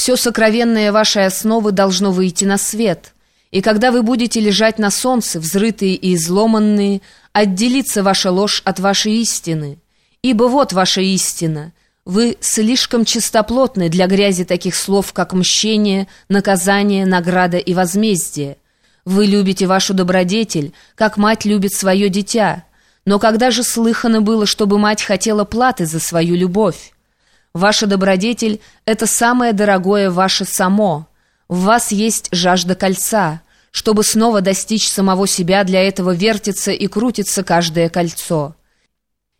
Все сокровенное вашей основы должно выйти на свет, и когда вы будете лежать на солнце, взрытые и изломанные, отделится ваша ложь от вашей истины. Ибо вот ваша истина. Вы слишком чистоплотны для грязи таких слов, как мщение, наказание, награда и возмездие. Вы любите вашу добродетель, как мать любит свое дитя. Но когда же слыхано было, чтобы мать хотела платы за свою любовь? Ваша добродетель — это самое дорогое ваше само. В вас есть жажда кольца. Чтобы снова достичь самого себя, для этого вертится и крутится каждое кольцо.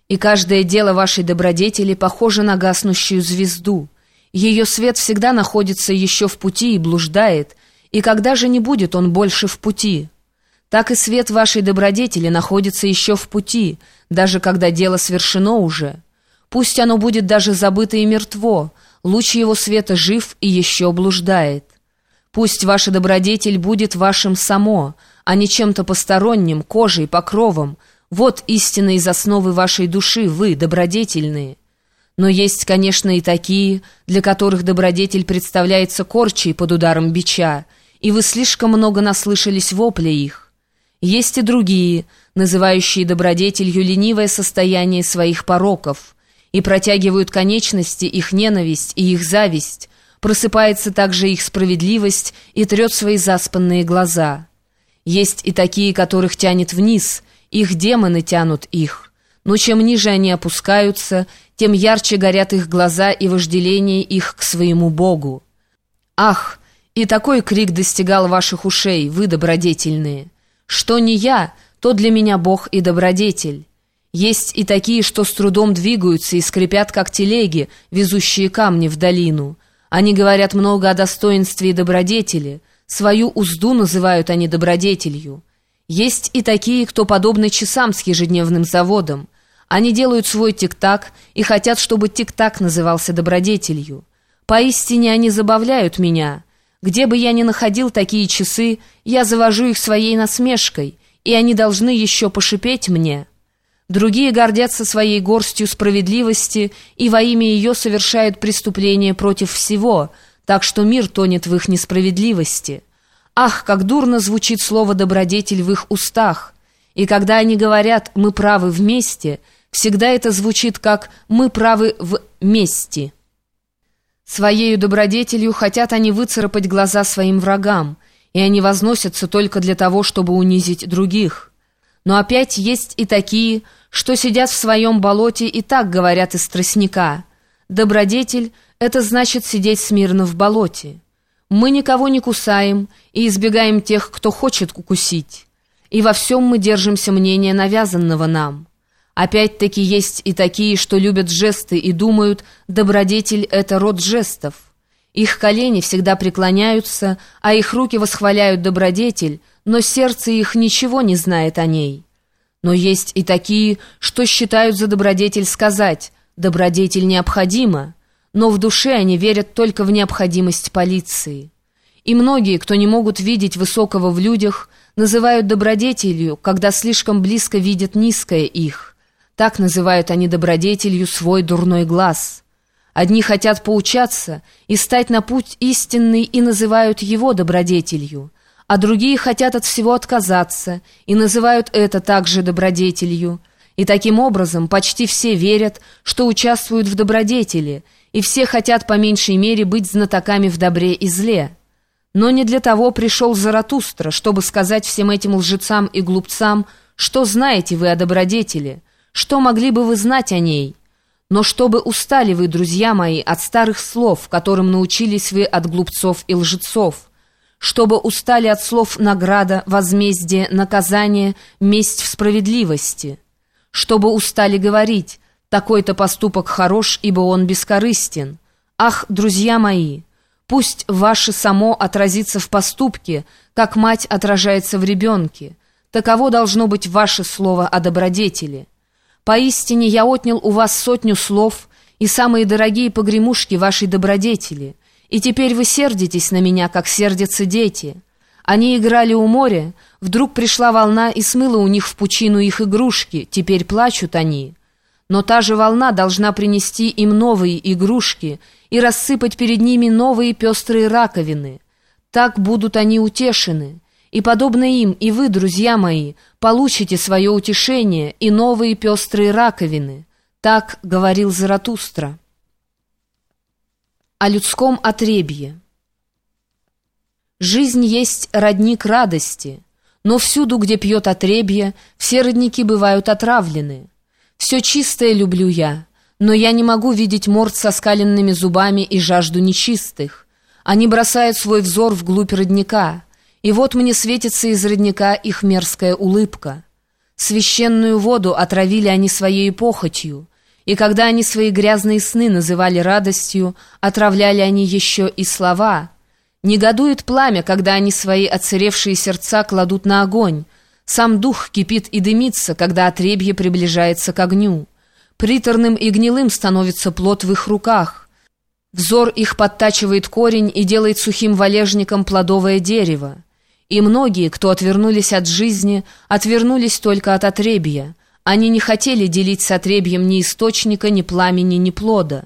И каждое дело вашей добродетели похоже на гаснущую звезду. Ее свет всегда находится еще в пути и блуждает, и когда же не будет он больше в пути? Так и свет вашей добродетели находится еще в пути, даже когда дело свершено уже. Пусть оно будет даже забыто и мертво, луч его света жив и еще блуждает. Пусть ваша добродетель будет вашим само, а не чем-то посторонним, кожей, покровом. Вот истинные из основы вашей души, вы, добродетельные. Но есть, конечно, и такие, для которых добродетель представляется корчей под ударом бича, и вы слишком много наслышались вопля их. Есть и другие, называющие добродетелью ленивое состояние своих пороков, и протягивают конечности их ненависть и их зависть, просыпается также их справедливость и трет свои заспанные глаза. Есть и такие, которых тянет вниз, их демоны тянут их. Но чем ниже они опускаются, тем ярче горят их глаза и вожделение их к своему Богу. Ах, и такой крик достигал ваших ушей, вы добродетельные. Что не я, то для меня Бог и добродетель. Есть и такие, что с трудом двигаются и скрипят, как телеги, везущие камни в долину. Они говорят много о достоинстве и добродетели, свою узду называют они добродетелью. Есть и такие, кто подобны часам с ежедневным заводом. Они делают свой тик-так и хотят, чтобы тик-так назывался добродетелью. Поистине они забавляют меня. Где бы я ни находил такие часы, я завожу их своей насмешкой, и они должны еще пошипеть мне». Другие гордятся своей горстью справедливости и во имя ее совершают преступления против всего, так что мир тонет в их несправедливости. Ах, как дурно звучит слово «добродетель» в их устах! И когда они говорят «мы правы вместе», всегда это звучит как «мы правы в мести». Своею добродетелью хотят они выцарапать глаза своим врагам, и они возносятся только для того, чтобы унизить других. Но опять есть и такие, что сидят в своем болоте и так говорят из тростника. Добродетель — это значит сидеть смирно в болоте. Мы никого не кусаем и избегаем тех, кто хочет укусить. И во всем мы держимся мнения навязанного нам. Опять-таки есть и такие, что любят жесты и думают, добродетель — это род жестов. Их колени всегда преклоняются, а их руки восхваляют добродетель, но сердце их ничего не знает о ней. Но есть и такие, что считают за добродетель сказать «добродетель необходима», но в душе они верят только в необходимость полиции. И многие, кто не могут видеть высокого в людях, называют добродетелью, когда слишком близко видят низкое их. Так называют они добродетелью свой дурной глаз. Одни хотят поучаться и стать на путь истинный и называют его добродетелью, а другие хотят от всего отказаться и называют это также добродетелью. И таким образом почти все верят, что участвуют в добродетели, и все хотят по меньшей мере быть знатоками в добре и зле. Но не для того пришел Заратустра, чтобы сказать всем этим лжецам и глупцам, что знаете вы о добродетели, что могли бы вы знать о ней. Но чтобы устали вы, друзья мои, от старых слов, которым научились вы от глупцов и лжецов, чтобы устали от слов награда, возмездие, наказание, месть в справедливости, чтобы устали говорить «такой-то поступок хорош, ибо он бескорыстен». Ах, друзья мои, пусть ваше само отразится в поступке, как мать отражается в ребенке. Таково должно быть ваше слово о добродетели. Поистине я отнял у вас сотню слов и самые дорогие погремушки вашей добродетели». И теперь вы сердитесь на меня, как сердятся дети. Они играли у моря, вдруг пришла волна и смыла у них в пучину их игрушки, теперь плачут они. Но та же волна должна принести им новые игрушки и рассыпать перед ними новые пестрые раковины. Так будут они утешены. И подобно им, и вы, друзья мои, получите свое утешение и новые пестрые раковины. Так говорил Заратустра. О людском отребье. Жизнь есть родник радости, но всюду, где пьет отребье, все родники бывают отравлены. Все чистое люблю я, но я не могу видеть морд со скаленными зубами и жажду нечистых. Они бросают свой взор вглубь родника, и вот мне светится из родника их мерзкая улыбка. Священную воду отравили они своей похотью, и когда они свои грязные сны называли радостью, отравляли они еще и слова. Негодует пламя, когда они свои отсыревшие сердца кладут на огонь, сам дух кипит и дымится, когда отребье приближается к огню. Приторным и гнилым становится плод в их руках. Взор их подтачивает корень и делает сухим валежником плодовое дерево. И многие, кто отвернулись от жизни, отвернулись только от отребья. Они не хотели делить с отребьем ни источника, ни пламени, ни плода.